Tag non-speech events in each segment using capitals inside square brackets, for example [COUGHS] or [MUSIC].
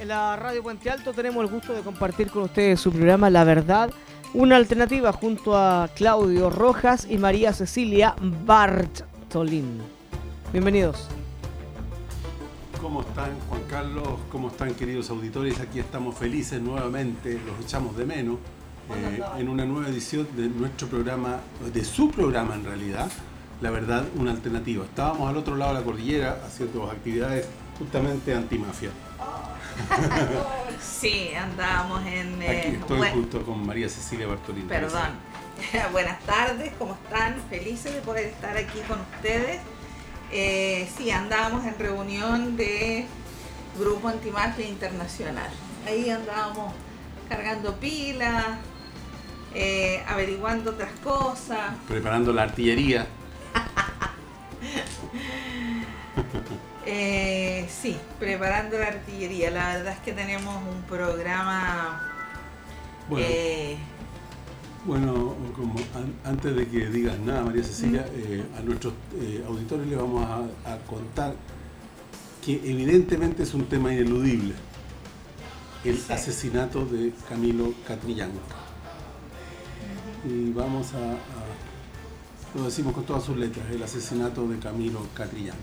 En la Radio Puente Alto tenemos el gusto de compartir con ustedes su programa La Verdad, una alternativa junto a Claudio Rojas y María Cecilia Bartolín. Bienvenidos. ¿Cómo están Juan Carlos? ¿Cómo están queridos auditores? Aquí estamos felices nuevamente, los echamos de menos, eh, en una nueva edición de nuestro programa, de su programa en realidad, La Verdad, una alternativa. Estábamos al otro lado de la cordillera haciendo actividades justamente antimafia. [LAUGHS] sí, andábamos en... Aquí eh, estoy buen- junto con María Cecilia Bartolín. Perdón. [LAUGHS] Buenas tardes, ¿cómo están? Felices de poder estar aquí con ustedes. Eh, sí, andábamos en reunión de Grupo Antimafia Internacional. Ahí andábamos cargando pilas, eh, averiguando otras cosas. Preparando la artillería. [LAUGHS] Eh, sí, preparando la artillería. La verdad es que tenemos un programa... Bueno, eh, Bueno, como an- antes de que digas nada, María Cecilia, Mm. eh, a nuestros eh, auditores les vamos a, a contar que evidentemente es un tema ineludible, el Sí. asesinato de Camilo Catrillanca. Y vamos a, a- lo decimos con todas sus letras, el asesinato de Camilo Catrillanca.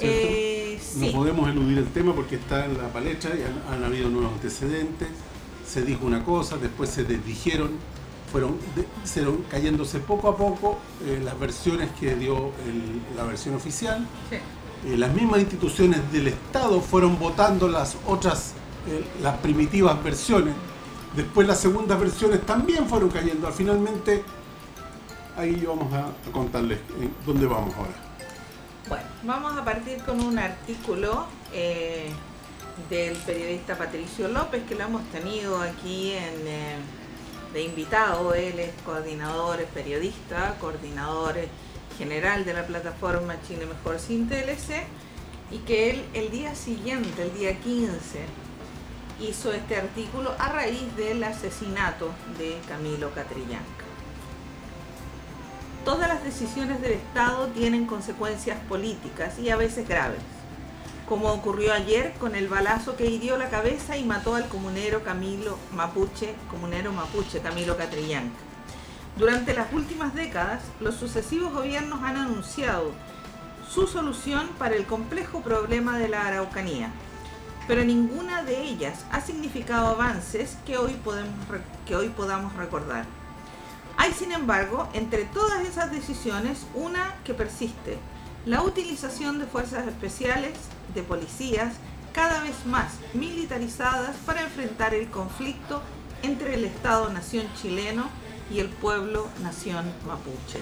Eh, No sí. podemos eludir el tema porque está en la palestra y han, han habido nuevos antecedentes. Se dijo una cosa, después se desdijeron, fueron, de- fueron cayéndose poco a poco eh, las versiones que dio el- la versión oficial. sí. Eh, las mismas instituciones del Estado fueron votando las otras, las primitivas versiones. Después las segundas versiones también fueron cayendo. Finalmente, ahí vamos a, a contarles dónde vamos ahora. Bueno, vamos a partir con un artículo eh, del periodista Patricio López, que lo hemos tenido aquí eh, de invitado. Él es coordinador, es periodista, coordinador eh, general de la plataforma Chile Mejor Sin TLC, y que él el día siguiente, el día 15, hizo este artículo a raíz del asesinato de Camilo Catrillanca. Todas las decisiones del Estado tienen consecuencias políticas y a veces graves, como ocurrió ayer con el balazo que hirió la cabeza y mató al comunero Camilo Mapuche, comunero Mapuche Camilo Catrillanca. Durante las últimas décadas, los sucesivos gobiernos han anunciado su solución para el complejo problema de la Araucanía, pero ninguna de ellas ha significado avances que hoy, que hoy podamos recordar. Hay, sin embargo, entre todas esas decisiones, una que persiste, la utilización de fuerzas especiales, de policías, cada vez más militarizadas para enfrentar el conflicto entre el Estado-Nación chileno y el pueblo-nación mapuche.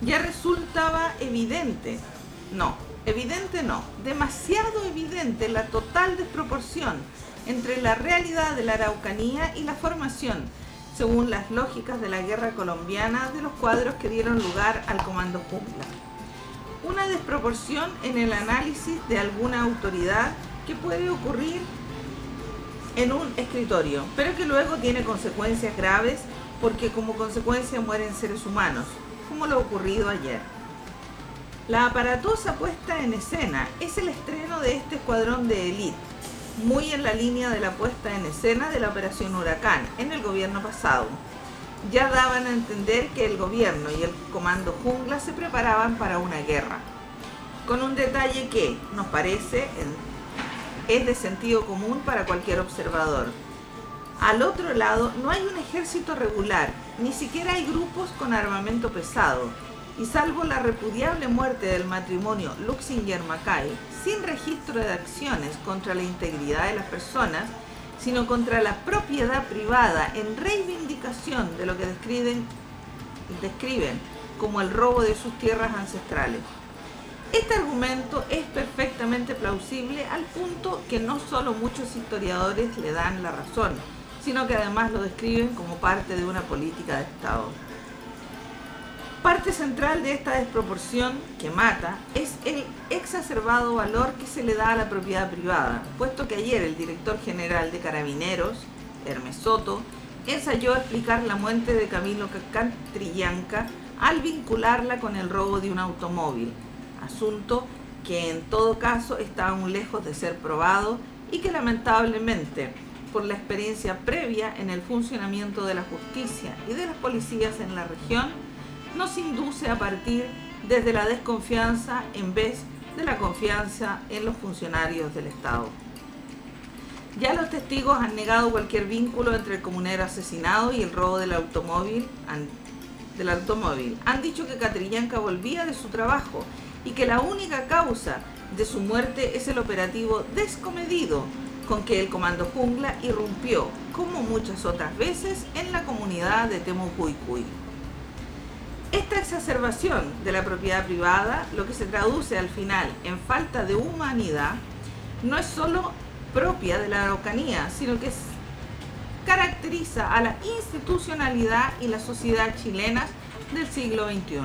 Ya resultaba evidente, no, evidente no, demasiado evidente la total desproporción entre la realidad de la Araucanía y la formación según las lógicas de la guerra colombiana de los cuadros que dieron lugar al Comando Jungla. Una desproporción en el análisis de alguna autoridad que puede ocurrir en un escritorio, pero que luego tiene consecuencias graves porque como consecuencia mueren seres humanos, como lo ocurrido ayer. La aparatosa puesta en escena es el estreno de este escuadrón de élite, muy en la línea de la puesta en escena de la Operación Huracán en el gobierno pasado. Ya daban a entender que el gobierno y el comando jungla se preparaban para una guerra. Con un detalle que, nos parece, es de sentido común para cualquier observador. Al otro lado no hay un ejército regular, ni siquiera hay grupos con armamento pesado, y salvo la repudiable muerte del matrimonio Luxinger-Mackay, sin registro de acciones contra la integridad de las personas, sino contra la propiedad privada en reivindicación de lo que describen, describen como el robo de sus tierras ancestrales. Este argumento es perfectamente plausible al punto que no solo muchos historiadores le dan la razón, sino que además lo describen como parte de una política de Estado. Parte central de esta desproporción que mata es el exacerbado valor que se le da a la propiedad privada, puesto que ayer el director general de Carabineros, Hermes Soto, ensayó explicar la muerte de Camilo Catrillanca al vincularla con el robo de un automóvil, asunto que en todo caso está aún lejos de ser probado y que lamentablemente por la experiencia previa en el funcionamiento de la justicia y de las policías en la región, nos induce a partir desde la desconfianza en vez de la confianza en los funcionarios del Estado. Ya los testigos han negado cualquier vínculo entre el comunero asesinado y el robo del automóvil. Han dicho que Catrillanca volvía de su trabajo y que la única causa de su muerte es el operativo descomedido con que el Comando Jungla irrumpió, como muchas otras veces, en la comunidad de Temucuicuy. Esta exacerbación de la propiedad privada, lo que se traduce al final en falta de humanidad, no es solo propia de la Araucanía, sino que caracteriza a la institucionalidad y la sociedad chilenas del siglo XXI.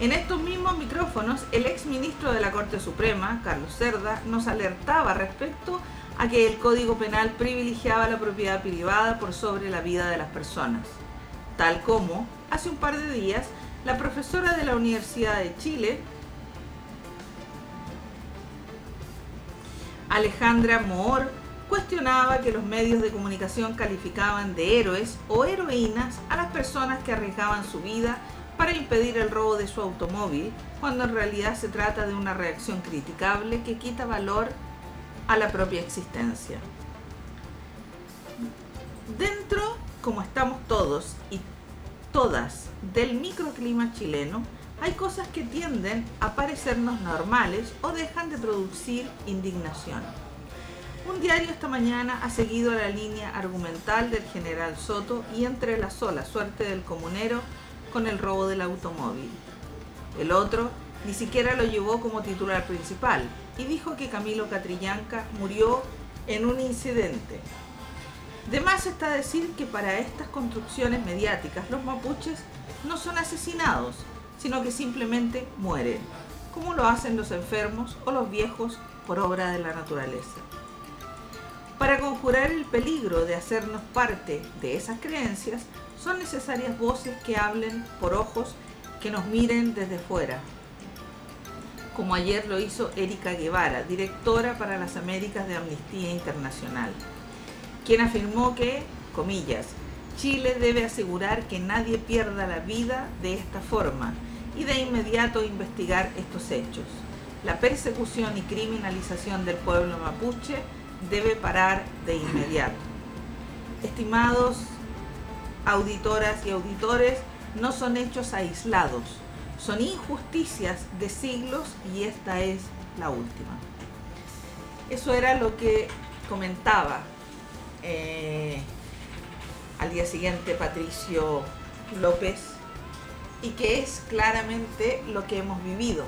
En estos mismos micrófonos, el ex ministro de la Corte Suprema, Carlos Cerda, nos alertaba respecto a que el Código Penal privilegiaba la propiedad privada por sobre la vida de las personas, tal como, hace un par de días, la profesora de la Universidad de Chile, Alejandra Moore, cuestionaba que los medios de comunicación calificaban de héroes o heroínas a las personas que arriesgaban su vida para impedir el robo de su automóvil, cuando en realidad se trata de una reacción criticable que quita valor a la propia existencia. Dentro, como estamos todos y todas del microclima chileno, hay cosas que tienden a parecernos normales o dejan de producir indignación. Un diario esta mañana ha seguido la línea argumental del general Soto y entrelazó la suerte del comunero con el robo del automóvil. El otro ni siquiera lo llevó como titular principal y dijo que Camilo Catrillanca murió en un incidente. De más está decir que para estas construcciones mediáticas los mapuches no son asesinados, sino que simplemente mueren, como lo hacen los enfermos o los viejos por obra de la naturaleza. Para conjurar el peligro de hacernos parte de esas creencias, son necesarias voces que hablen por ojos que nos miren desde fuera, como ayer lo hizo Erika Guevara, directora para las Américas de Amnistía Internacional, quien afirmó que, comillas, Chile debe asegurar que nadie pierda la vida de esta forma y de inmediato investigar estos hechos. La persecución y criminalización del pueblo mapuche debe parar de inmediato. Estimados auditoras y auditores, no son hechos aislados, son injusticias de siglos y esta es la última. Eso era lo que comentaba eh, al día siguiente Patricio López y que es claramente lo que hemos vivido.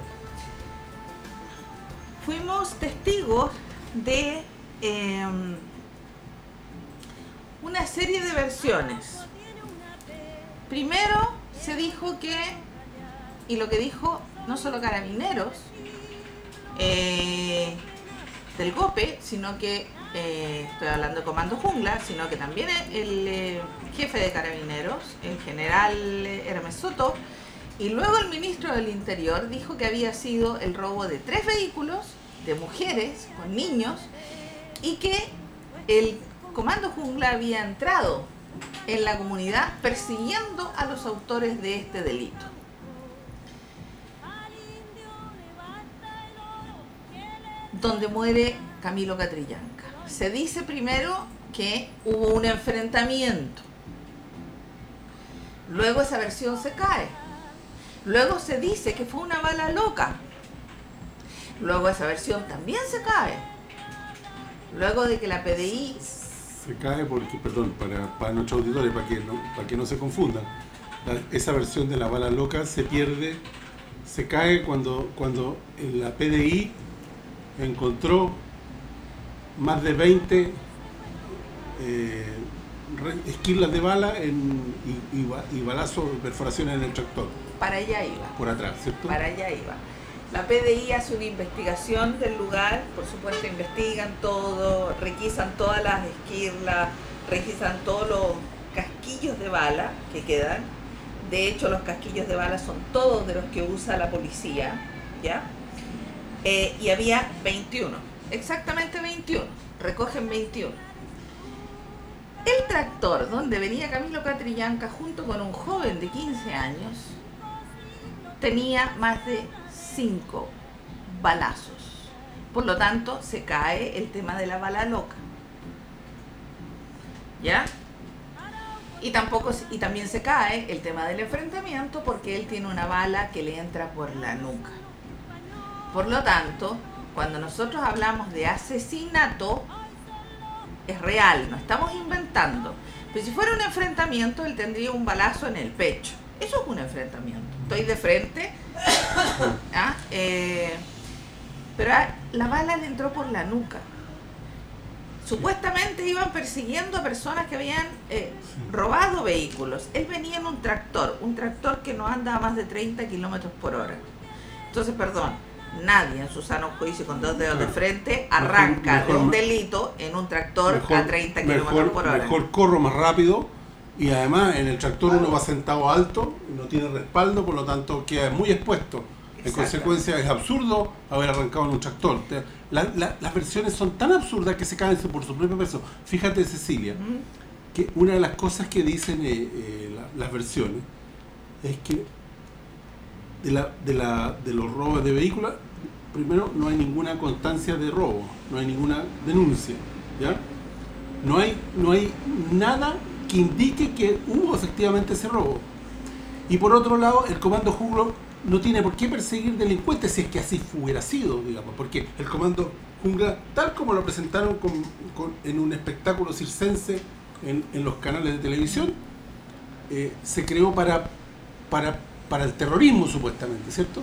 Fuimos testigos de em, una serie de versiones. Primero se dijo que, y lo que dijo no solo carabineros eh, del GOPE, sino que eh, estoy hablando de Comando Jungla, sino que también el eh, jefe de carabineros, el general Hermes Soto, y luego el ministro del Interior dijo que había sido el robo de tres vehículos de mujeres con niños y que el Comando Jungla había entrado en la comunidad persiguiendo a los autores de este delito. Donde muere Camilo Catrillanca se dice primero que hubo un enfrentamiento. Luego esa versión se cae. Luego se dice que fue una bala loca. Luego esa versión también se cae. Luego de que la PDI... Se cae porque, perdón, para, nuestros auditores, para que no, para que no se confundan, esa versión de la bala loca se pierde, se cae cuando, cuando la PDI encontró más de 20 eh, esquirlas de bala y, balazos, perforaciones en el tractor. Para allá iba. Por atrás, ¿cierto? Para allá iba. La PDI hace una investigación del lugar, por supuesto investigan todo, requisan todas las esquirlas, requisan todos los casquillos de bala que quedan. De hecho, los casquillos de bala son todos de los que usa la policía, ¿ya? Eh, y había 21, exactamente 21, recogen 21. El tractor donde venía Camilo Catrillanca junto con un joven de 15 años tenía más de 5 balazos. Por lo tanto, se cae el tema de la bala loca. ¿Ya? Y tampoco y también se cae el tema del enfrentamiento porque él tiene una bala que le entra por la nuca. Por lo tanto, cuando nosotros hablamos de asesinato, es real, no estamos inventando. Pero si fuera un enfrentamiento, él tendría un balazo en el pecho. Eso es un enfrentamiento. Estoy de frente. [COUGHS] ¿ah? Eh, pero la bala le entró por la nuca. Supuestamente iban persiguiendo a personas que habían eh, robado vehículos. Él venía en un tractor, un tractor que no anda a más de 30 kilómetros por hora. Entonces, perdón, nadie en su sano juicio con dos dedos de frente arranca de un delito en un tractor a 30 kilómetros por hora. Mejor corro más rápido y además en el tractor uno va sentado alto, no tiene respaldo, por lo tanto queda muy expuesto. En consecuencia es absurdo haber arrancado en un tractor. las versiones son tan absurdas que se caen por su propio peso. Fíjate Cecilia, que una de las cosas que dicen eh, eh, las versiones es que de, la, de, la, de los robos de vehículos, primero no hay ninguna constancia de robo, no hay ninguna denuncia, ¿ya? No hay, no hay nada que indique que hubo efectivamente ese robo. Y por otro lado, el comando Junglo no tiene por qué perseguir delincuentes si es que así hubiera sido, digamos, porque el comando Jungla, tal como lo presentaron en un espectáculo circense en, los canales de televisión, eh, se creó para, para para el terrorismo supuestamente, ¿cierto?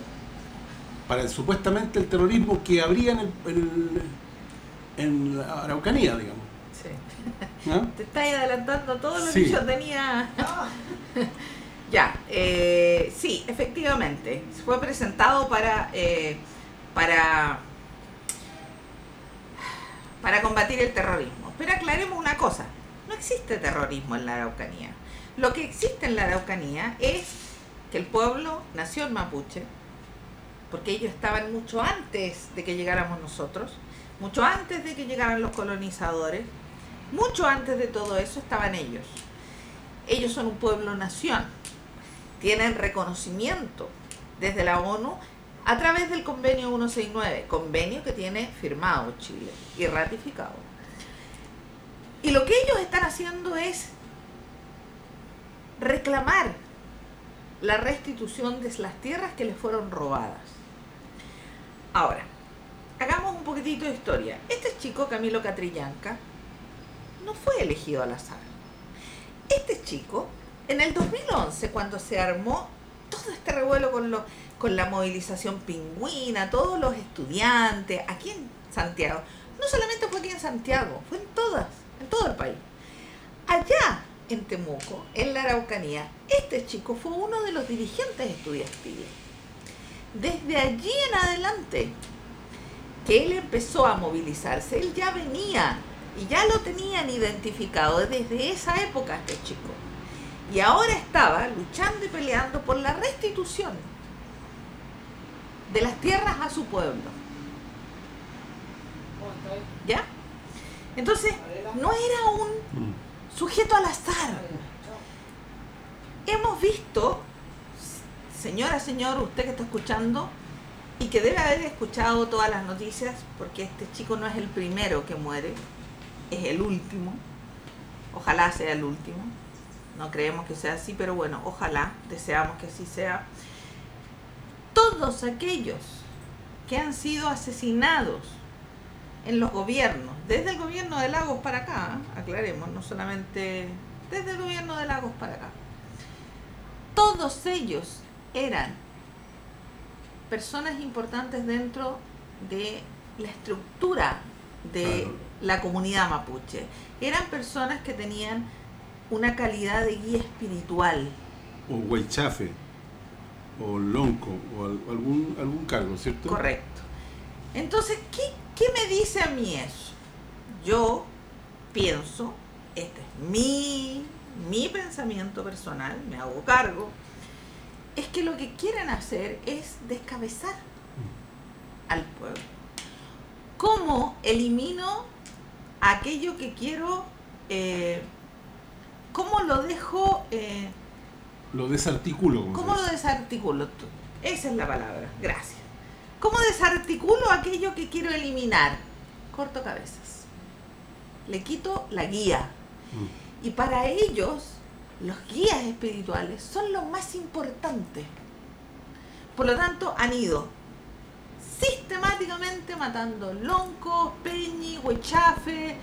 Para supuestamente el terrorismo que habría en, en, la Araucanía, digamos. Sí. [LAUGHS] Te estás adelantando todo lo que yo tenía. [LAUGHS] ya, eh, sí, efectivamente. Fue presentado para, eh, para, para combatir el terrorismo. Pero aclaremos una cosa. No existe terrorismo en la Araucanía. Lo que existe en la Araucanía es que el pueblo nació en Mapuche, porque ellos estaban mucho antes de que llegáramos nosotros, mucho antes de que llegaran los colonizadores, mucho antes de todo eso estaban ellos. Ellos son un pueblo nación, tienen reconocimiento desde la ONU a través del convenio 169, convenio que tiene firmado Chile y ratificado. Y lo que ellos están haciendo es reclamar la restitución de las tierras que les fueron robadas. Ahora, hagamos un poquitito de historia. Este chico, Camilo Catrillanca, no fue elegido al azar. Este chico, en el 2011, cuando se armó todo este revuelo con, con la movilización pingüina, todos los estudiantes, aquí en Santiago, no solamente fue aquí en Santiago, fue en todas, en todo el país. Allá en Temuco, en la Araucanía, este chico fue uno de los dirigentes estudiantiles. Desde allí en adelante, que él empezó a movilizarse, él ya venía y ya lo tenían identificado desde esa época este chico. Y ahora estaba luchando y peleando por la restitución de las tierras a su pueblo. ¿Ya? Entonces, no era un mm sujeto al azar. Hemos visto, señora, señor, usted que está escuchando y que debe haber escuchado todas las noticias, porque este chico no es el primero que muere, es el último. Ojalá sea el último. No creemos que sea así, pero bueno, ojalá, deseamos que así sea. Todos aquellos que han sido asesinados en los gobiernos, desde el gobierno de Lagos para acá, aclaremos, no solamente desde el gobierno de Lagos para acá, todos ellos eran personas importantes dentro de la estructura de la comunidad mapuche. Eran personas que tenían una calidad de guía espiritual. O huaychafe, o lonco, o algún, algún cargo, ¿cierto? Correcto. Entonces, ¿qué ¿Qué me dice a mí eso? Yo pienso, este es mi, mi pensamiento personal, me hago cargo, es que lo que quieren hacer es descabezar al pueblo. ¿Cómo elimino aquello que quiero? Eh, ¿Cómo lo dejo? Eh, lo desarticulo. ¿Cómo lo desarticulo? Esa es la palabra, gracias. ¿Cómo desarticulo aquello que quiero eliminar? Corto cabezas. Le quito la guía. Mm. Y para ellos, los guías espirituales son lo más importante. Por lo tanto, han ido sistemáticamente matando loncos, peñi, huechafe,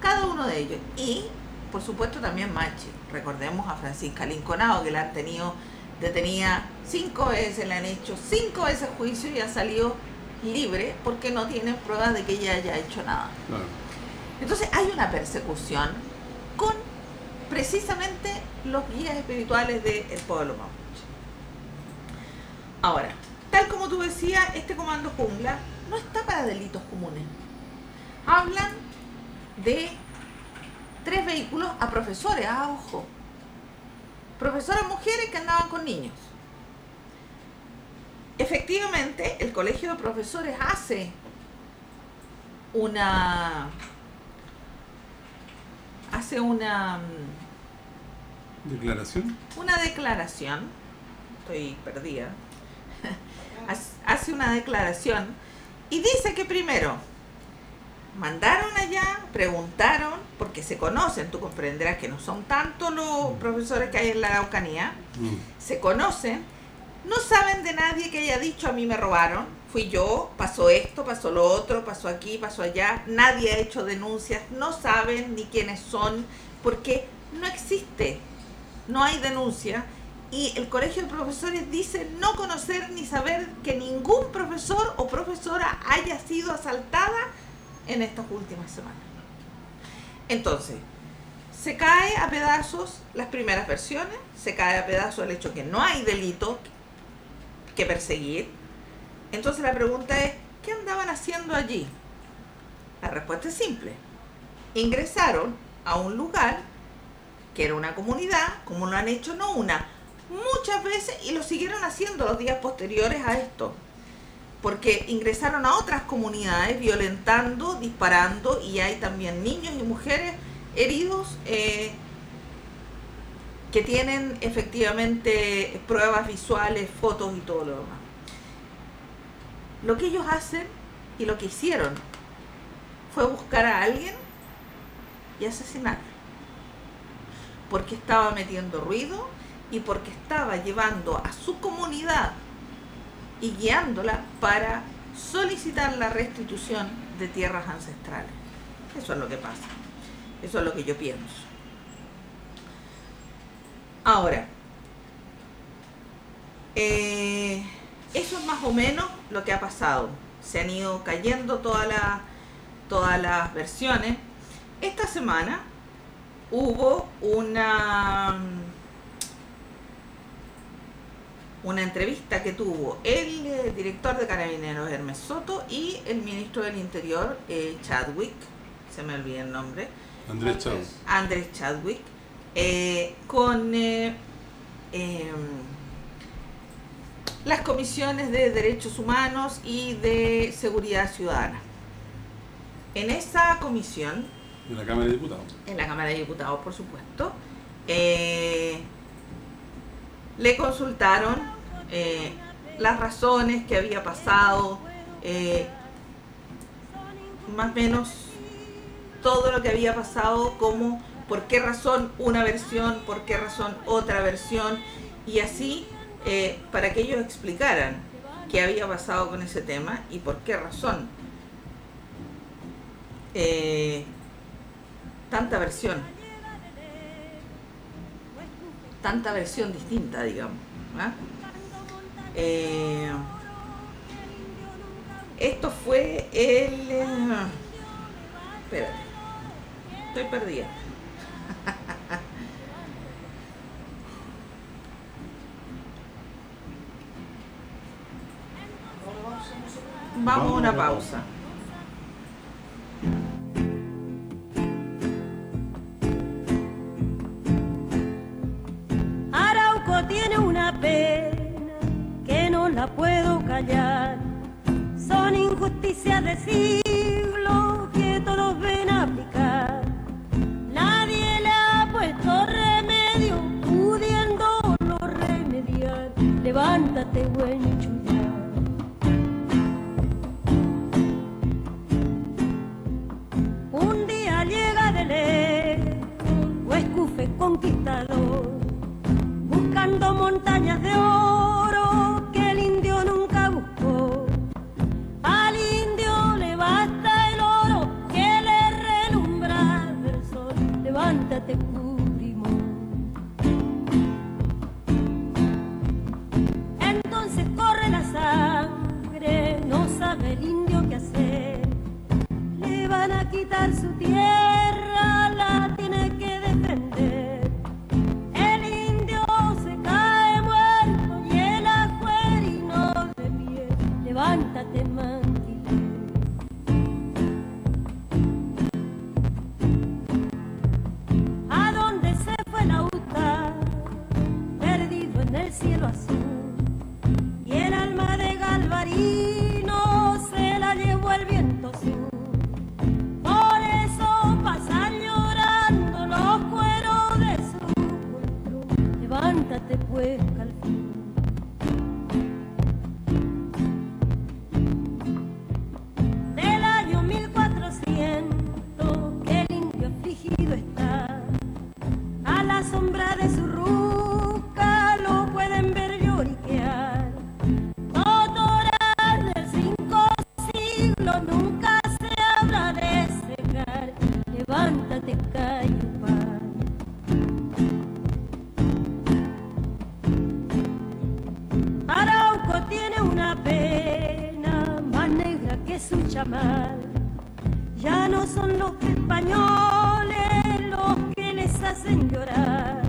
cada uno de ellos. Y, por supuesto, también machi. Recordemos a Francisca Linconado, que la han tenido detenida cinco veces, le han hecho cinco veces juicio y ha salido libre porque no tienen pruebas de que ella haya hecho nada. Entonces hay una persecución con precisamente los guías espirituales del pueblo mapuche. Ahora, tal como tú decías, este comando jungla no está para delitos comunes. Hablan de tres vehículos a profesores, a ah, ojo. Profesoras mujeres que andaban con niños. Efectivamente, el colegio de profesores hace una hace una mm, declaración. Una declaración. Estoy perdida. [LAUGHS] hace una declaración y dice que primero mandaron allá, preguntaron, porque se conocen, tú comprenderás que no son tantos los mm. profesores que hay en la Araucanía, mm. se conocen, no saben de nadie que haya dicho a mí me robaron, fui yo, pasó esto, pasó lo otro, pasó aquí, pasó allá, nadie ha hecho denuncias, no saben ni quiénes son, porque no existe, no hay denuncia. Y el colegio de profesores dice no conocer ni saber que ningún profesor o profesora haya sido asaltada en estas últimas semanas. Entonces, se cae a pedazos las primeras versiones, se cae a pedazos el hecho que no hay delito que perseguir. Entonces la pregunta es, ¿qué andaban haciendo allí? La respuesta es simple. Ingresaron a un lugar que era una comunidad, como lo han hecho no una, muchas veces y lo siguieron haciendo los días posteriores a esto porque ingresaron a otras comunidades violentando, disparando y hay también niños y mujeres heridos eh, que tienen efectivamente pruebas visuales, fotos y todo lo demás. Lo que ellos hacen y lo que hicieron fue buscar a alguien y asesinarlo. Porque estaba metiendo ruido y porque estaba llevando a su comunidad y guiándola para solicitar la restitución de tierras ancestrales. Eso es lo que pasa. Eso es lo que yo pienso. Ahora, eh, eso es más o menos lo que ha pasado. Se han ido cayendo todas las, todas las versiones. Esta semana hubo una una entrevista que tuvo el eh, director de Carabineros Hermes Soto y el ministro del Interior eh, Chadwick, se me olvida el nombre. Andrés Chadwick. Andrés Chadwick, eh, con em, las comisiones de derechos humanos y de seguridad ciudadana. En esa comisión... En la Cámara de Diputados. En la Cámara de Diputados, por supuesto le consultaron eh, las razones que había pasado, eh, más o menos todo lo que había pasado, como por qué razón una versión, por qué razón otra versión, y así eh, para que ellos explicaran qué había pasado con ese tema y por qué razón. tanta versión tanta versión distinta, digamos. Eh, esto fue el... Eh, espérate, estoy perdida. [LAUGHS] Vamos a una pausa. tiene una pena que no la puedo callar. Soy justicia de siglo que todos ven aplicar. Nadie le ha puesto remedio, pudiéndolo remediar. Levántate, buen conquistador, buscando montañas de oro que el indio nunca buscó. Al indio le basta el oro que le relumbra del sol. Levántate, hacen llorar.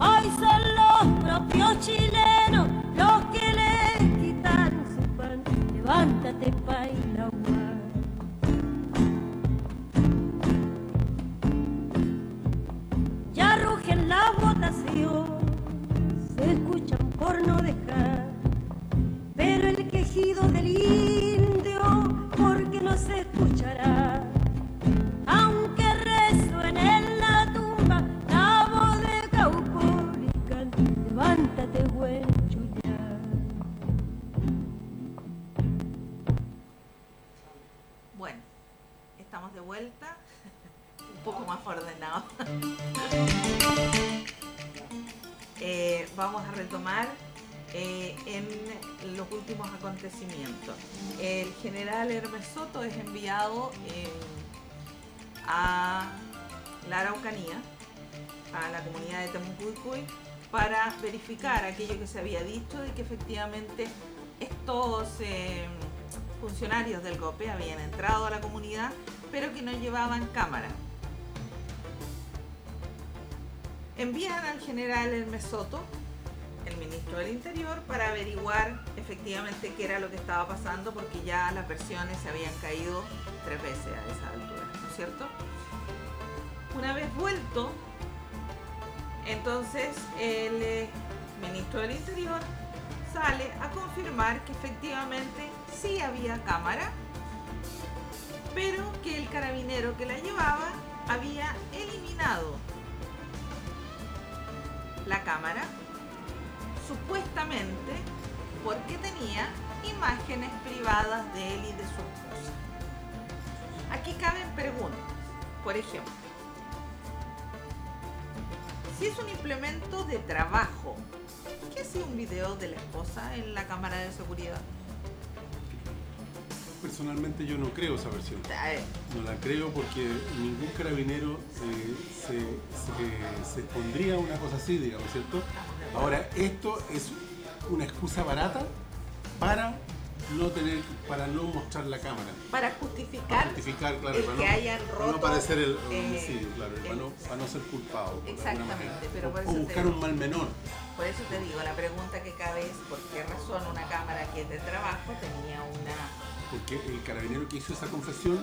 Hoy son los propios últimos acontecimientos. El general Hermes Soto es enviado eh, a la Araucanía, a la comunidad de Temucuicuy, para verificar aquello que se había dicho de que efectivamente estos eh, funcionarios del GOPE habían entrado a la comunidad, pero que no llevaban cámara. Envían al general Hermes Soto, el ministro del Interior, para averiguar efectivamente qué era lo que estaba pasando, porque ya las versiones se habían caído tres veces a esa altura, ¿no es cierto? Una vez vuelto, entonces el eh, ministro del Interior sale a confirmar que efectivamente sí había cámara, pero que el carabinero que la llevaba había eliminado la cámara, supuestamente porque tenía imágenes privadas de él y de su esposa. Aquí caben preguntas. Por ejemplo, si es un implemento de trabajo, ¿qué hacía un video de la esposa en la cámara de seguridad? Personalmente yo no creo esa versión. No la creo porque ningún carabinero eh, se, se, se pondría una cosa así, digamos, ¿cierto? Ahora, esto es una excusa barata para no tener, para no mostrar la cámara. Para justificar, justificar, claro, el para que no, hayan para no parecer el eh, homicidio, claro, para, no, para no ser culpado. Exactamente, pero O- por eso buscar digo. un mal menor. Por eso te digo, la pregunta que cabe es por qué razón una cámara que es de trabajo tenía una... Porque el carabinero que hizo esa confesión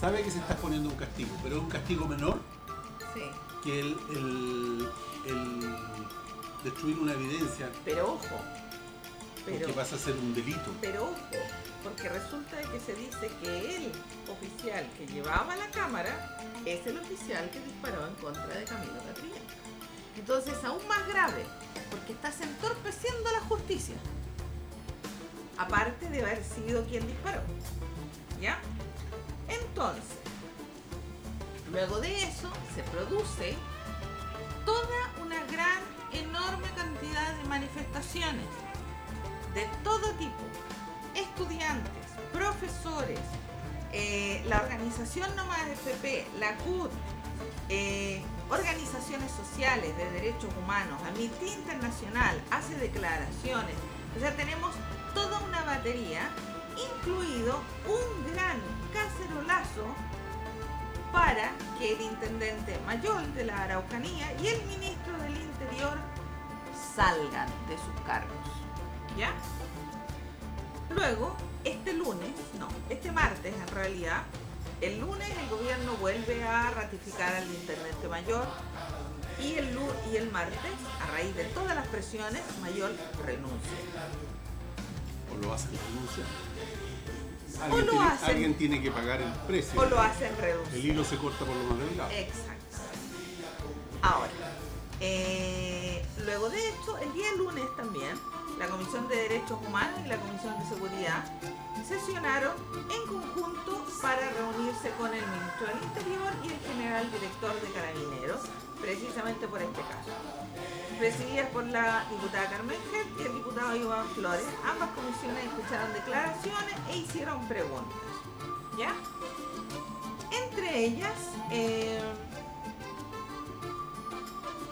sabe que se está poniendo un castigo, pero es un castigo menor Sí, que el, el- el destruir una evidencia. pero ojo, Pero, porque pasa a ser un delito. pero ojo, porque resulta de que se dice que el oficial que llevaba la cámara es el oficial que disparó en contra de Camilo Catrillanca. Entonces, aún más grave, porque estás entorpeciendo la justicia. Aparte de haber sido quien disparó. ¿Ya? Entonces, luego de eso se produce toda una gran, enorme cantidad de manifestaciones de todo tipo. Estudiantes, profesores, eh, la organización Nomás FP, la CUT, eh, organizaciones sociales de derechos humanos, Amnistía Internacional, hace declaraciones. O sea, tenemos toda una batería, incluido un gran cacerolazo para que el intendente mayor de la Araucanía y el ministro del Interior salgan de sus cargos. ¿Ya? Luego, este lunes, no, este martes en realidad, el lunes el gobierno vuelve a ratificar al intendente mayor y el, y el martes, a raíz de todas las presiones, mayor renuncia. O lo hacen renuncia. O lo tiene, hacen. alguien tiene que pagar el precio. O lo hacen El renunciar. hilo se corta por lo más delgado. Exactamente. Ahora, eh, luego de esto, el día lunes también, la Comisión de Derechos Humanos y la Comisión de Seguridad sesionaron en conjunto para reunirse con el ministro del Interior y el general director de Carabineros, precisamente por este caso. Presididas por la diputada Carmen Gert y el diputado Iván Flores, ambas comisiones escucharon declaraciones e hicieron preguntas. ¿Ya? Entre ellas, eh,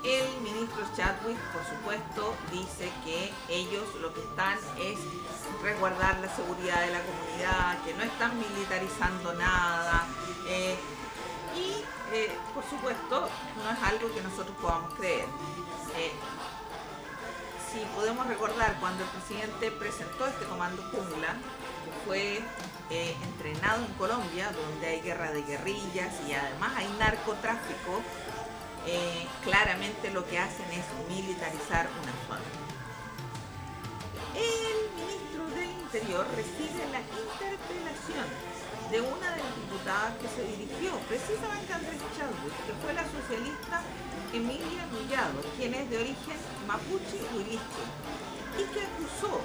el ministro Chadwick, por supuesto, dice que ellos lo que están es resguardar la seguridad de la comunidad, que no están militarizando nada. eh, y, eh, por supuesto, no es algo que nosotros podamos creer. Eh, si podemos recordar cuando el presidente presentó este comando jungla, que fue eh, entrenado en Colombia, donde hay guerra de guerrillas y además hay narcotráfico, claramente lo que hacen es militarizar una zona. El ministro del Interior recibe la interpelación de una de las diputadas que se dirigió precisamente a Andrés Chadwick, que fue la socialista Emilia Nullado, quien es de origen mapuche huiliche, y que acusó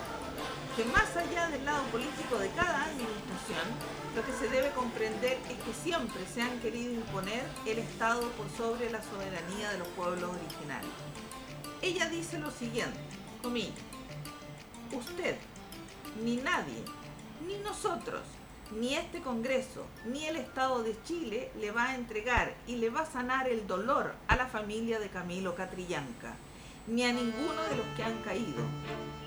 que más allá del lado político de cada administración, lo que se debe comprender es que siempre se han querido imponer el Estado por sobre la soberanía de los pueblos originarios. Ella dice lo siguiente, comillas, usted, ni nadie, ni nosotros, ni este Congreso, ni el Estado de Chile le va a entregar y le va a sanar el dolor a la familia de Camilo Catrillanca, ni a ninguno de los que han caído,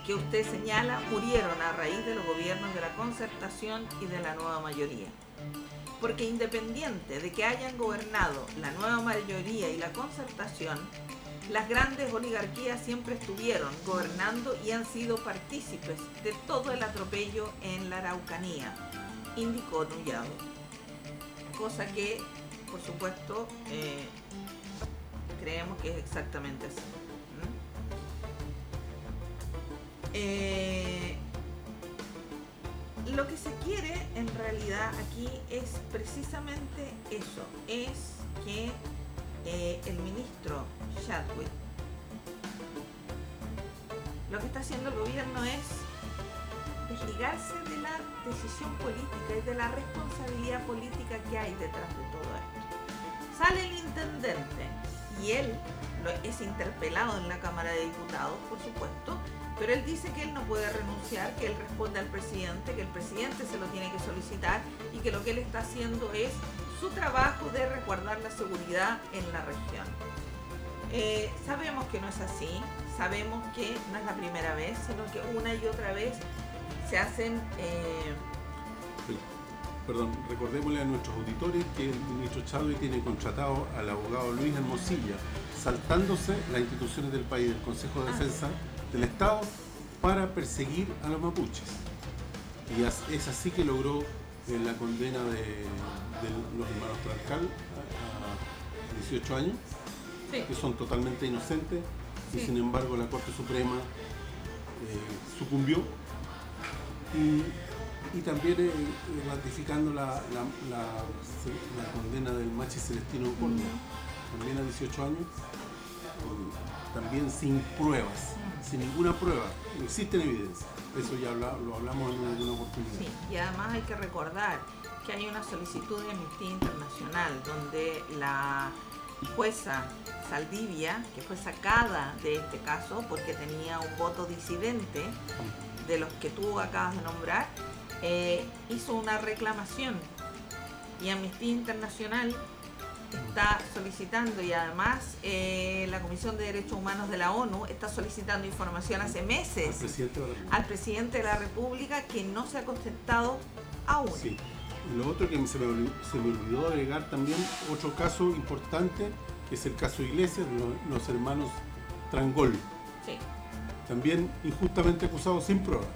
que usted señala murieron a raíz de los gobiernos de la concertación y de la nueva mayoría. Porque independiente de que hayan gobernado la nueva mayoría y la concertación, las grandes oligarquías siempre estuvieron gobernando y han sido partícipes de todo el atropello en la Araucanía, indicó Nullado. Cosa que, por supuesto, eh, creemos que es exactamente así. Eh, lo que se quiere en realidad aquí es precisamente eso, es que eh, el ministro Chadwick, lo que está haciendo el gobierno es desligarse de la decisión política y de la responsabilidad política que hay detrás de todo esto. Sale el intendente y él es interpelado en la Cámara de Diputados, por supuesto, pero él dice que él no puede renunciar, que él responde al presidente, que el presidente se lo tiene que solicitar y que lo que él está haciendo es su trabajo de resguardar la seguridad en la región. Eh, sabemos que no es así, sabemos que no es la primera vez, sino que una y otra vez se hacen... eh, Perdón, recordémosle a nuestros auditores que el ministro Chadwick tiene contratado al abogado Luis Hermosilla, saltándose las instituciones del país, del Consejo de Ah. Defensa del Estado, para perseguir a los mapuches. Y es así que logró eh, la condena de, de los hermanos Tlaxcal a, a 18 años, sí, que son totalmente inocentes, y sin embargo la Corte Suprema sucumbió y, también ratificando la, la, condena del Machi Celestino Córdoba, también a 18 años, también sin pruebas, sin ninguna prueba, no existen evidencias. Eso ya lo hablamos en alguna oportunidad. Sí, y además hay que recordar que hay una solicitud de Amnistía Internacional donde la jueza Saldivia, que fue sacada de este caso porque tenía un voto disidente de los que tú acabas de nombrar, eh, hizo una reclamación y Amnistía Internacional está solicitando y además eh, la Comisión de Derechos Humanos de la ONU está solicitando información hace meses al presidente de la República, que no se ha contestado aún. Sí. Lo otro que se me, olvidó agregar también, otro caso importante, que es el caso de Iglesias, los, hermanos Trangol. Sí. También injustamente acusados sin pruebas.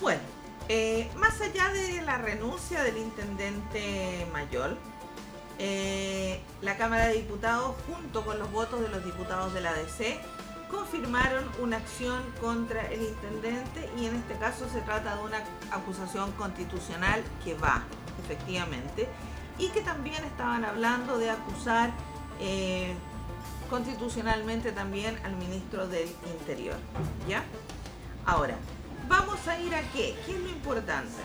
Bueno, eh, más allá de la renuncia del intendente Mayor, eh, la Cámara de Diputados, junto con los votos de los diputados de la ADC, confirmaron una acción contra el intendente y en este caso se trata de una acusación constitucional que va, efectivamente, y que también estaban hablando de acusar eh, constitucionalmente también al ministro del Interior. ¿Ya? Ahora, vamos a ir a qué? ¿Qué es lo importante?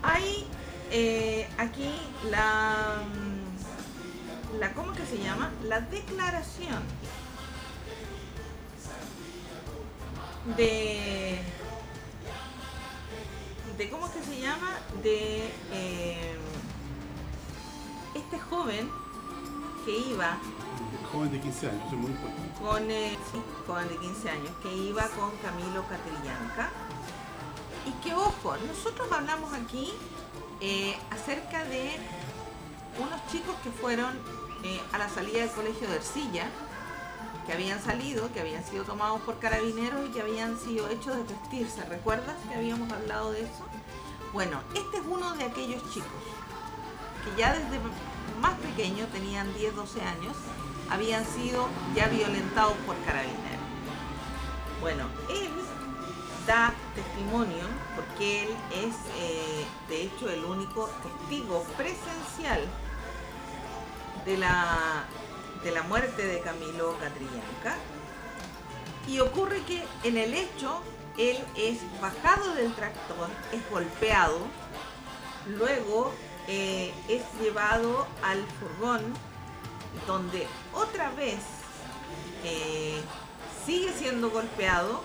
Hay eh, aquí la, mm, la, ¿cómo que se llama? La declaración de, de ¿cómo que se llama? De eh, este joven que iba joven de 15 años, es muy. Con, joven de 15 años, que iba con Camilo Catrillanca. Y que, ojo, nosotros hablamos aquí eh, acerca de unos chicos que fueron eh, a la salida del colegio de Ercilla, que habían salido, que habían sido tomados por carabineros y que habían sido hechos de vestirse. ¿Recuerdas que habíamos hablado de eso? Bueno, este es uno de aquellos chicos que ya desde más pequeño, tenían 10, 12 años, habían sido ya violentados por carabineros. Bueno, él da testimonio porque él es eh, de hecho el único testigo presencial de la, de la muerte de Camilo Catrillanca. Y ocurre que en el hecho él es bajado del tractor, es golpeado, luego eh, es llevado al furgón donde otra vez eh, sigue siendo golpeado.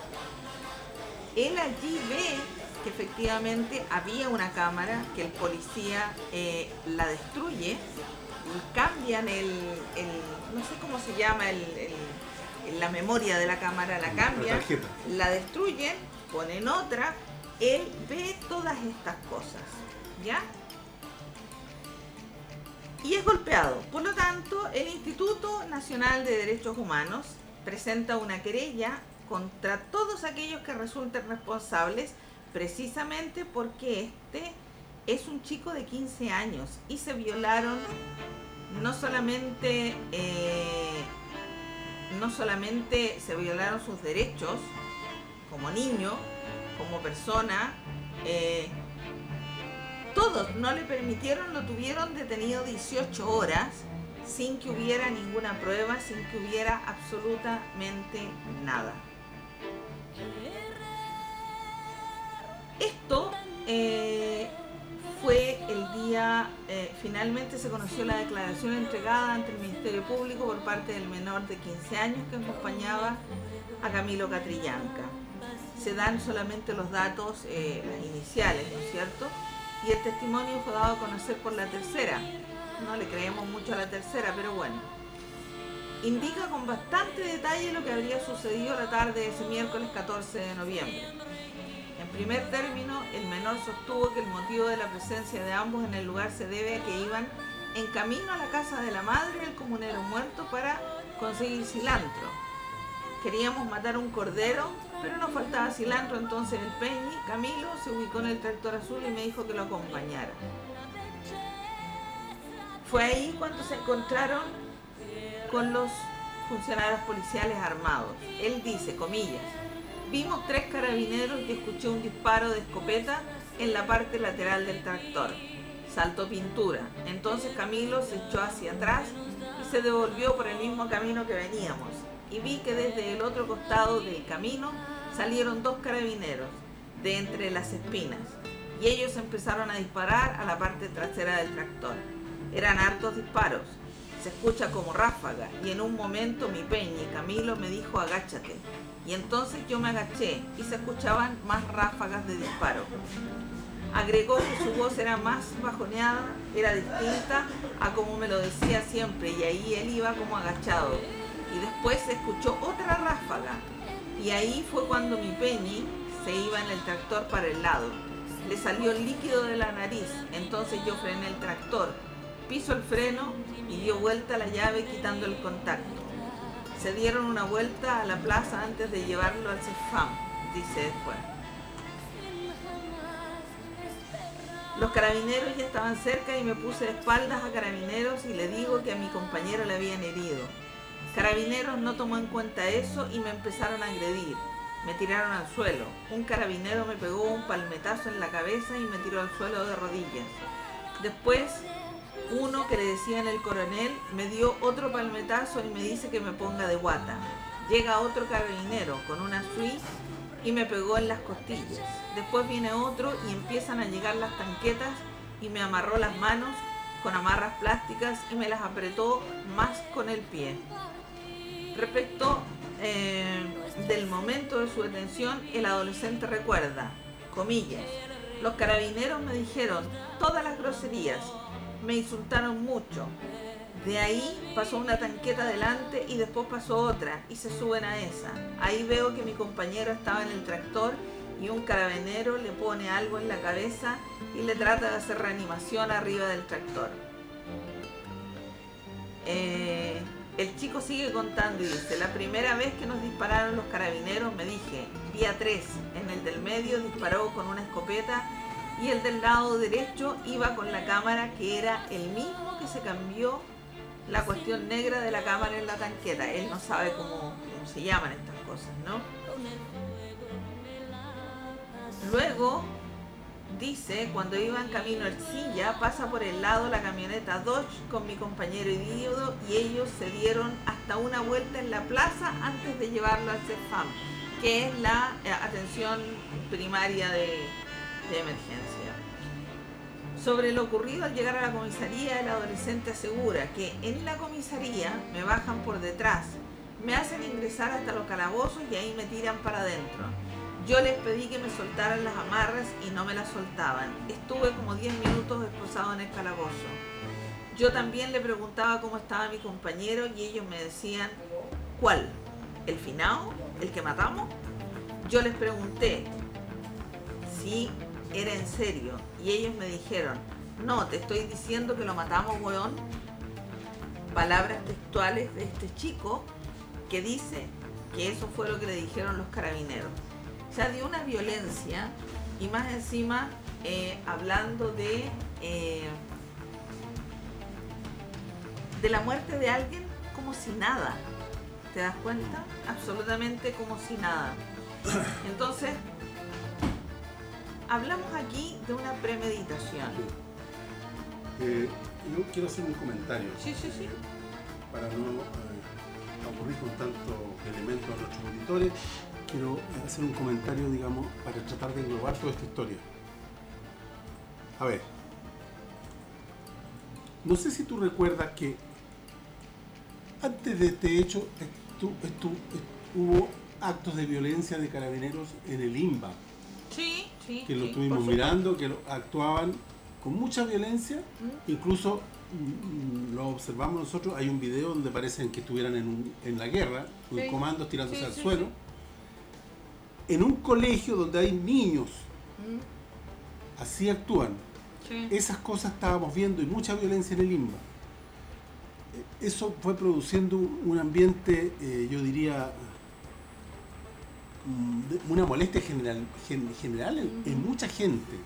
Él allí ve que efectivamente había una cámara, que el policía eh, la destruye, y cambian el, no sé cómo se llama, el, la memoria de la cámara, la cambian, la, destruyen, ponen otra, él ve todas estas cosas, ¿ya? Y es golpeado. Por lo tanto, el Instituto Nacional de Derechos Humanos presenta una querella contra todos aquellos que resulten responsables, precisamente porque este es un chico de 15 años y se violaron no solamente eh, no solamente se violaron sus derechos como niño, como persona, eh, todos no le permitieron, lo tuvieron detenido 18 horas sin que hubiera ninguna prueba, sin que hubiera absolutamente nada. Esto eh, fue el día, eh, finalmente se conoció la declaración entregada ante el Ministerio Público por parte del menor de 15 años que acompañaba a Camilo Catrillanca. Se dan solamente los datos, eh, las iniciales, ¿no es cierto? Y el testimonio fue dado a conocer por la tercera. No le creemos mucho a la tercera, pero bueno indica con bastante detalle lo que habría sucedido la tarde de ese miércoles 14 de noviembre. En primer término, el menor sostuvo que el motivo de la presencia de ambos en el lugar se debe a que iban en camino a la casa de la madre del comunero muerto para conseguir cilantro. Queríamos matar un cordero, pero nos faltaba cilantro, entonces el Peñi, Camilo, se ubicó en el tractor azul y me dijo que lo acompañara. Fue ahí cuando se encontraron con los funcionarios policiales armados. Él dice, comillas, vimos tres carabineros y escuché un disparo de escopeta en la parte lateral del tractor. Saltó pintura. Entonces Camilo se echó hacia atrás y se devolvió por el mismo camino que veníamos. Y vi que desde el otro costado del camino salieron dos carabineros de entre las espinas y ellos empezaron a disparar a la parte trasera del tractor. Eran hartos disparos. Se escucha como ráfaga y en un momento mi peña y Camilo me dijo agáchate. Y entonces yo me agaché y se escuchaban más ráfagas de disparo. Agregó que su voz era más bajoneada, era distinta a como me lo decía siempre y ahí él iba como agachado. Y después se escuchó otra ráfaga y ahí fue cuando mi Peñi se iba en el tractor para el lado. Le salió el líquido de la nariz, entonces yo frené el tractor, piso el freno y dio vuelta la llave quitando el contacto. Se dieron una vuelta a la plaza antes de llevarlo al CEFAM, dice después. Los carabineros ya estaban cerca y me puse de espaldas a carabineros y le digo que a mi compañero le habían herido. Carabineros no tomó en cuenta eso y me empezaron a agredir. Me tiraron al suelo. Un carabinero me pegó un palmetazo en la cabeza y me tiró al suelo de rodillas. Después, uno que le decían el coronel me dio otro palmetazo y me dice que me ponga de guata. Llega otro carabinero con una suite y me pegó en las costillas. Después viene otro y empiezan a llegar las tanquetas y me amarró las manos con amarras plásticas y me las apretó más con el pie. Respecto eh, del momento de su detención, el adolescente recuerda, comillas, los carabineros me dijeron todas las groserías, me insultaron mucho. De ahí pasó una tanqueta adelante y después pasó otra y se suben a esa. Ahí veo que mi compañero estaba en el tractor y un carabinero le pone algo en la cabeza y le trata de hacer reanimación arriba del tractor. Eh, el chico sigue contando y dice, la primera vez que nos dispararon los carabineros me dije, vía 3, en el del medio disparó con una escopeta y el del lado derecho iba con la cámara que era el mismo que se cambió la cuestión negra de la cámara en la tanqueta. Él no sabe cómo, cómo se llaman estas cosas, ¿no? Luego Dice, cuando iba en camino al Silla, pasa por el lado la camioneta Dodge con mi compañero Idíodo y ellos se dieron hasta una vuelta en la plaza antes de llevarlo al CEFAM, que es la eh, atención primaria de, de emergencia. Sobre lo ocurrido al llegar a la comisaría, el adolescente asegura que en la comisaría me bajan por detrás, me hacen ingresar hasta los calabozos y ahí me tiran para adentro. Yo les pedí que me soltaran las amarras y no me las soltaban. Estuve como 10 minutos esposado en el calabozo. Yo también le preguntaba cómo estaba mi compañero y ellos me decían, ¿cuál? ¿El finao? ¿El que matamos? Yo les pregunté si era en serio y ellos me dijeron, no, te estoy diciendo que lo matamos, weón. Palabras textuales de este chico que dice que eso fue lo que le dijeron los carabineros sea, de una violencia y más encima eh, hablando de, eh, de la muerte de alguien como si nada. ¿Te das cuenta? Absolutamente como si nada. Entonces, hablamos aquí de una premeditación. Eh, yo quiero hacer un comentario. Sí, sí, sí. Para no aburrir con tantos elementos a nuestros auditores quiero hacer un comentario, digamos, para tratar de englobar toda esta historia. A ver, no sé si tú recuerdas que antes de este hecho hubo actos de violencia de carabineros en el IMBA. Sí, sí. Que lo sí, estuvimos mirando, que lo- actuaban con mucha violencia, Mm. incluso mm, lo observamos nosotros, hay un video donde parecen que estuvieran en, un- en la guerra, con Sí. comandos tirándose Sí, al suelo. En un colegio donde hay niños, Mm, así actúan. sí. Esas cosas estábamos viendo y mucha violencia en el IMBA. Eh, Eso fue produciendo un ambiente, eh, yo diría, mm, una molestia general, gen- general en, en mucha gente.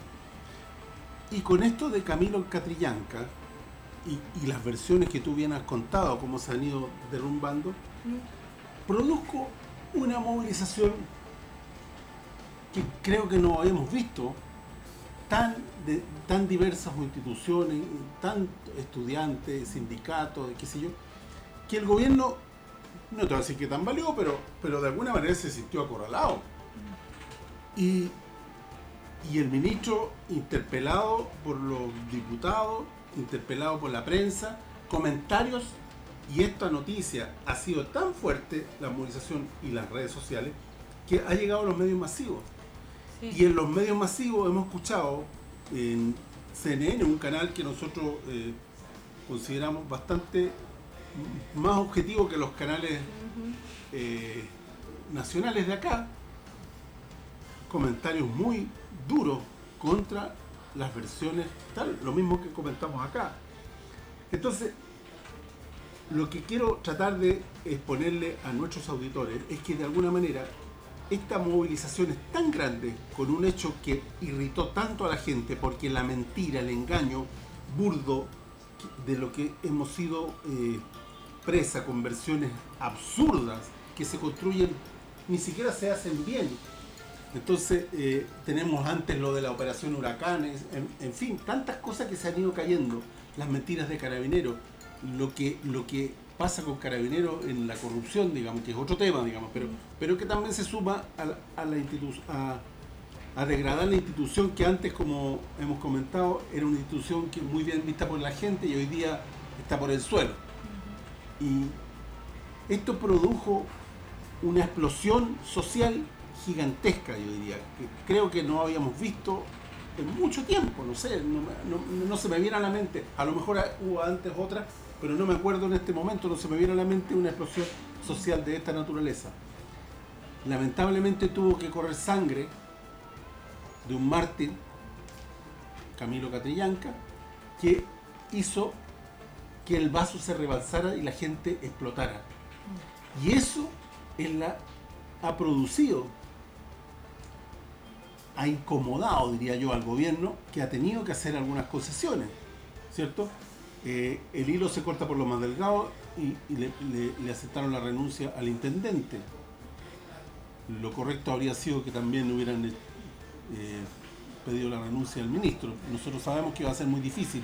Y con esto de Camilo Catrillanca y, y las versiones que tú bien has contado, cómo se han ido derrumbando, produjo una movilización que creo que no habíamos visto tan tan diversas instituciones, tan estudiantes, sindicatos, qué sé yo, que el gobierno, no te voy a decir que tan valió, pero, pero de alguna manera se sintió acorralado. Y, y el ministro interpelado por los diputados, interpelado por la prensa, comentarios, y esta noticia ha sido tan fuerte, la movilización y las redes sociales, que ha llegado a los medios masivos. Y en los medios masivos hemos escuchado en CNN, un canal que nosotros eh, consideramos bastante más objetivo que los canales eh, nacionales de acá, comentarios muy duros contra las versiones tal, lo mismo que comentamos acá. Entonces, lo que quiero tratar de exponerle a nuestros auditores es que de alguna manera esta movilización es tan grande con un hecho que irritó tanto a la gente porque la mentira, el engaño burdo de lo que hemos sido eh, presa con versiones absurdas que se construyen, ni siquiera se hacen bien. Entonces eh, tenemos antes lo de la operación huracanes, en, fin, tantas cosas que se han ido cayendo, las mentiras de carabineros, lo que, lo que pasa con Carabineros en la corrupción, digamos, que es otro tema, digamos, pero, pero que también se suma a, la institución, a, degradar la institución que antes, como hemos comentado, era una institución que muy bien vista por la gente y hoy día está por el suelo. Y esto produjo una explosión social gigantesca, yo diría, que creo que no habíamos visto en mucho tiempo, no sé, no, no se me viene a la mente, a lo mejor hubo antes otra, pero no me acuerdo en este momento, no se me viene a la mente una explosión social de esta naturaleza. Lamentablemente tuvo que correr sangre de un mártir, Camilo Catrillanca, que hizo que el vaso se rebalsara y la gente explotara. Y eso ha producido, ha incomodado, diría yo, al gobierno que ha tenido que hacer algunas concesiones, ¿cierto? Eh, el hilo se corta por lo más delgado y, le, aceptaron la renuncia al intendente. Lo correcto habría sido que también hubieran eh, pedido la renuncia al ministro. Nosotros sabemos que va a ser muy difícil.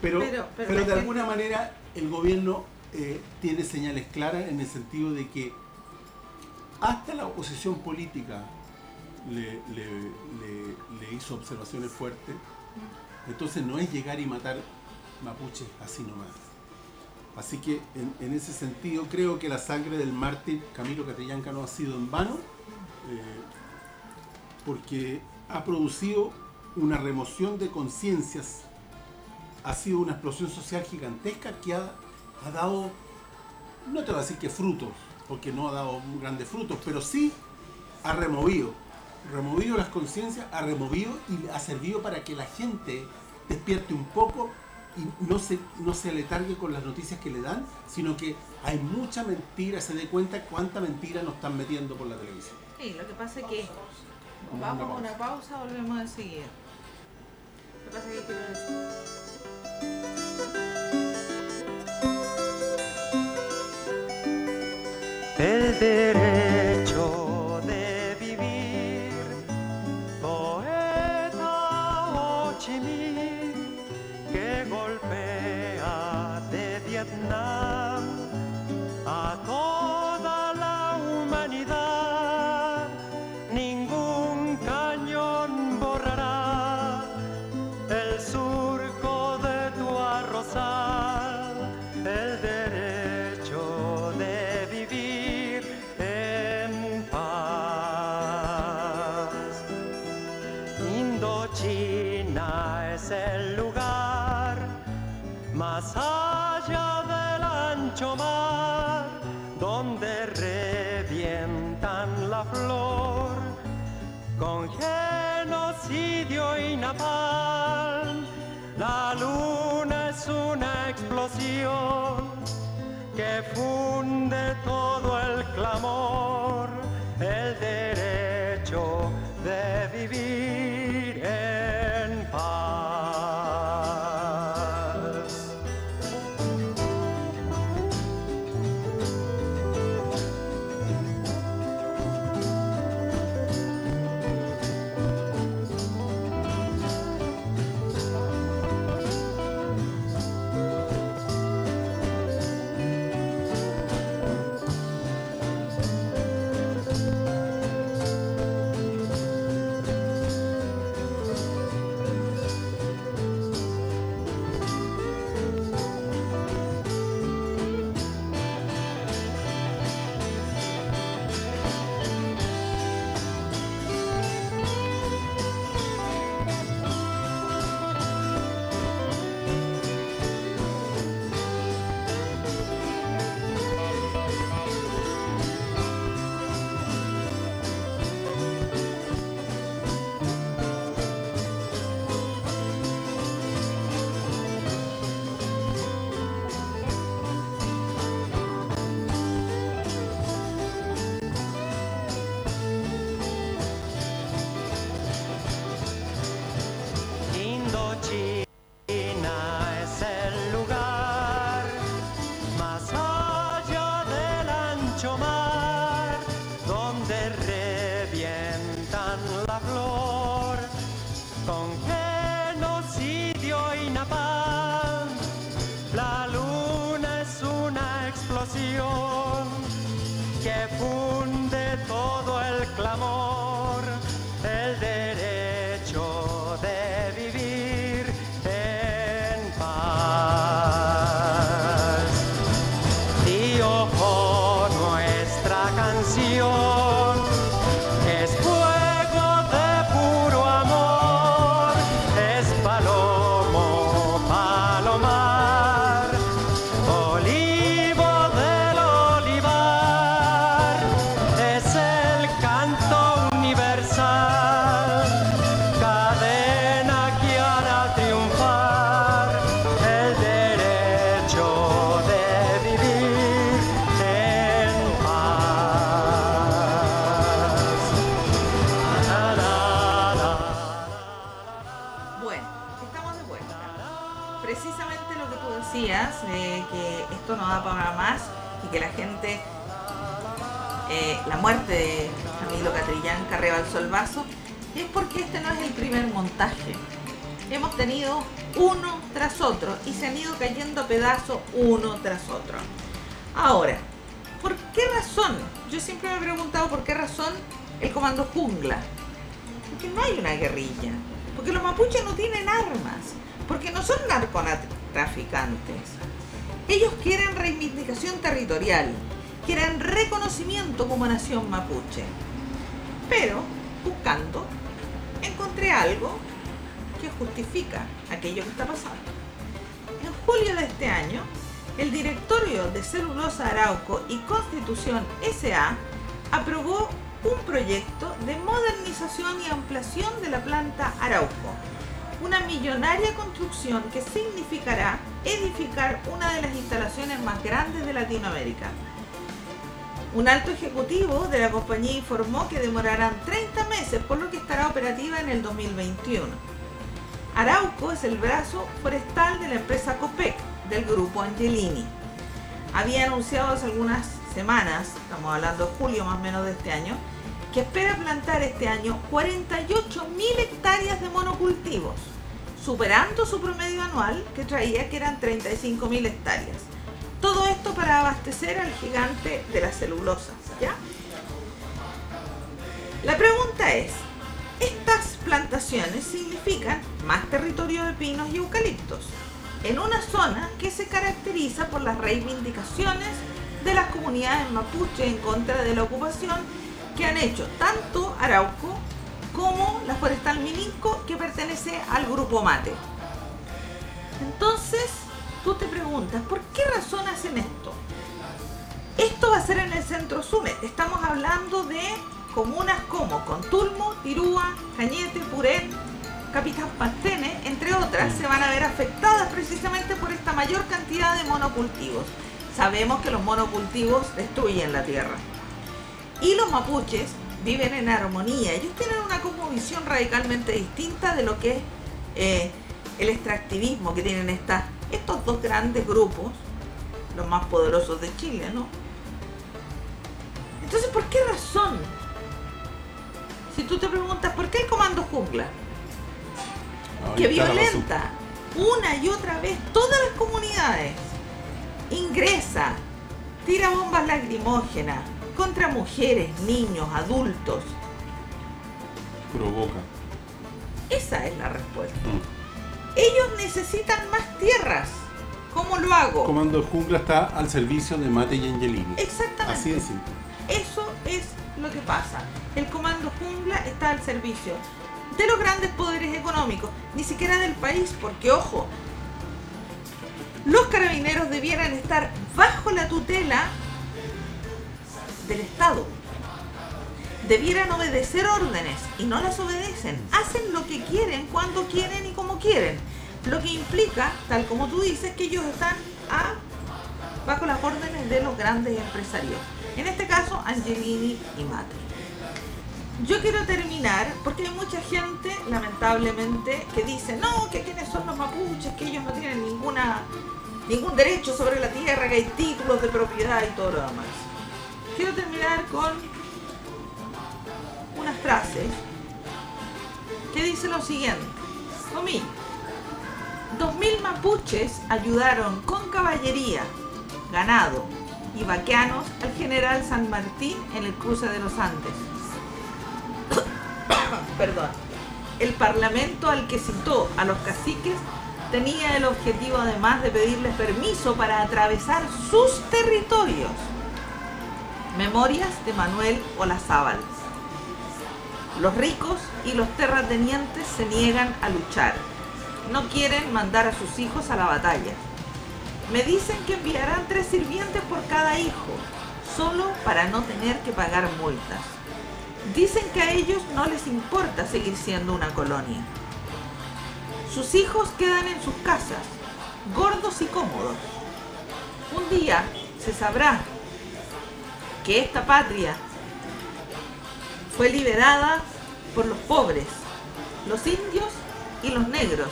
Pero, pero, de alguna manera el gobierno eh, tiene señales claras en el sentido de que hasta la oposición política le, le hizo observaciones fuertes. Entonces no es llegar y matar mapuche así nomás. Así que en, ese sentido creo que la sangre del mártir Camilo Catrillanca no ha sido en vano, eh, porque ha producido una remoción de conciencias, ha sido una explosión social gigantesca que ha, ha, dado, no te voy a decir que frutos, porque no ha dado grandes frutos, pero sí ha removido, removido las conciencias, ha removido y ha servido para que la gente despierte un poco y no se, no se aletargue con las noticias que le dan, sino que hay mucha mentira, se dé cuenta cuánta mentira nos están metiendo por la televisión. Sí, lo que pasa es que vamos a una pausa, volvemos enseguida. Lo que pasa es que quiero decir... El pedazos uno tras otro. Ahora, ¿por qué razón? Yo siempre me he preguntado por qué razón el comando jungla. Porque no hay una guerrilla. Porque los mapuches no tienen armas. Porque no son narcotraficantes. Ellos quieren reivindicación territorial. Quieren reconocimiento como nación mapuche. Pero, buscando, encontré algo que justifica aquello que está pasando. Julio de este año, el directorio de Celulosa Arauco y Constitución SA aprobó un proyecto de modernización y ampliación de la planta Arauco, una millonaria construcción que significará edificar una de las instalaciones más grandes de Latinoamérica. Un alto ejecutivo de la compañía informó que demorarán 30 meses, por lo que estará operativa en el 2021. Arauco es el brazo forestal de la empresa Copec del grupo Angelini. Había anunciado hace algunas semanas, estamos hablando de julio más o menos de este año, que espera plantar este año 48.000 hectáreas de monocultivos, superando su promedio anual que traía que eran 35.000 hectáreas. Todo esto para abastecer al gigante de la celulosa, ¿ya? La pregunta es, estas plantaciones significan más territorio de pinos y eucaliptos, en una zona que se caracteriza por las reivindicaciones de las comunidades mapuche en contra de la ocupación que han hecho tanto Arauco como la Forestal Mininco que pertenece al grupo Mate. Entonces, tú te preguntas, ¿por qué razón hacen esto? Esto va a ser en el centro Sumet. Estamos hablando de comunas como Contulmo, Tirúa, Cañete, Purén, Capitán Pastene, entre otras, se van a ver afectadas precisamente por esta mayor cantidad de monocultivos. Sabemos que los monocultivos destruyen la tierra. Y los mapuches viven en armonía. Ellos tienen una cosmovisión radicalmente distinta de lo que es eh, el extractivismo que tienen estos dos grandes grupos, los más poderosos de Chile, ¿no? Entonces, ¿por qué razón? Si tú te preguntas, ¿por qué el comando jungla? Ahí que violenta una y otra vez todas las comunidades, ingresa, tira bombas lacrimógenas contra mujeres, niños, adultos. Provoca. Esa es la respuesta. Mm. Ellos necesitan más tierras. ¿Cómo lo hago? Comando Jungla está al servicio de Mate y Angelini. Exactamente. Así de simple. Eso es lo que pasa. El comando jungla está al servicio de los grandes poderes económicos, ni siquiera del país, porque ojo, los carabineros debieran estar bajo la tutela del Estado. Debieran obedecer órdenes y no las obedecen. Hacen lo que quieren, cuando quieren y como quieren. Lo que implica, tal como tú dices, que ellos están bajo las órdenes de los grandes empresarios. En este caso, Angelini y Mate. Yo quiero terminar porque hay mucha gente, lamentablemente, que dice, no, que quiénes son los mapuches, que ellos no tienen ninguna, ningún derecho sobre la tierra, que hay títulos de propiedad y todo lo demás. Quiero terminar con unas frases que dice lo siguiente. Comí. Dos mil mapuches ayudaron con caballería, ganado y vaqueanos al general San Martín en el cruce de los Andes. Perdón. El parlamento al que citó a los caciques tenía el objetivo además de pedirles permiso para atravesar sus territorios. Memorias de Manuel Olazábal. Los ricos y los terratenientes se niegan a luchar. No quieren mandar a sus hijos a la batalla. Me dicen que enviarán tres sirvientes por cada hijo, solo para no tener que pagar multas. Dicen que a ellos no les importa seguir siendo una colonia. Sus hijos quedan en sus casas, gordos y cómodos. Un día se sabrá que esta patria fue liberada por los pobres, los indios y los negros,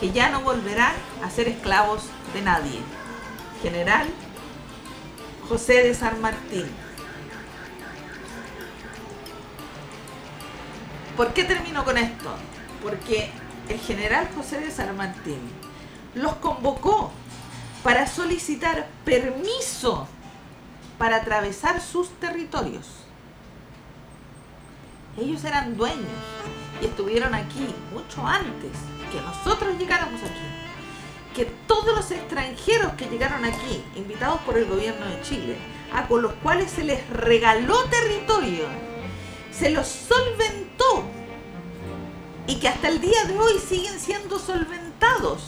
que ya no volverán a ser esclavos de nadie. General José de San Martín. ¿Por qué termino con esto? Porque el general José de San los convocó para solicitar permiso para atravesar sus territorios. Ellos eran dueños y estuvieron aquí mucho antes que nosotros llegáramos aquí. Que todos los extranjeros que llegaron aquí, invitados por el gobierno de Chile, a los cuales se les regaló territorio, se los solventó y que hasta el día de hoy siguen siendo solventados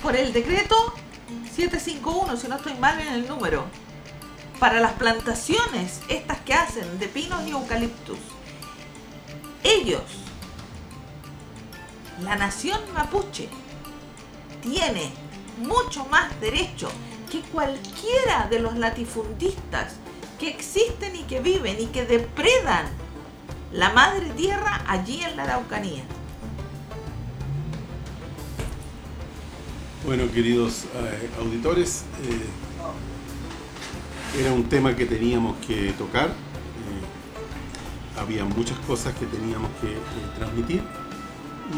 por el decreto 751, si no estoy mal en el número, para las plantaciones estas que hacen de pinos y eucaliptus. Ellos, la nación mapuche, tiene mucho más derecho que cualquiera de los latifundistas que existen y que viven y que depredan la madre tierra allí en la Araucanía. Bueno, queridos eh, auditores, eh, era un tema que teníamos que tocar. eh, había muchas cosas que teníamos que eh, transmitir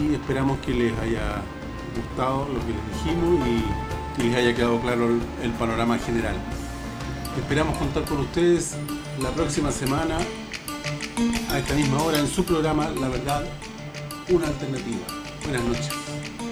y esperamos que les haya gustado lo que les dijimos y que les haya quedado claro el panorama general. Esperamos contar con ustedes la próxima semana a esta misma hora en su programa La Verdad, una alternativa. Buenas noches.